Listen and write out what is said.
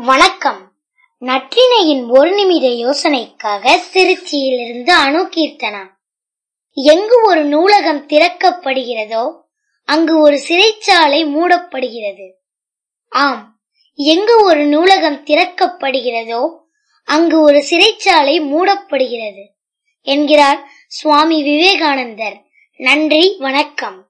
வணக்கம். நற்றினையின் ஒரு நிமிட யோசனைக்காக திருச்சியிலிருந்து அணு கீர்த்தனா எங்கு ஒரு நூலகம் திறக்கப்படுகிறதோ அங்கு ஒரு சிறைச்சாலை மூடப்படுகிறது. ஆம் எங்கு ஒரு நூலகம் திறக்கப்படுகிறதோ அங்கு ஒரு சிறைச்சாலை மூடப்படுகிறது என்கிறார் சுவாமி விவேகானந்தர். நன்றி வணக்கம்.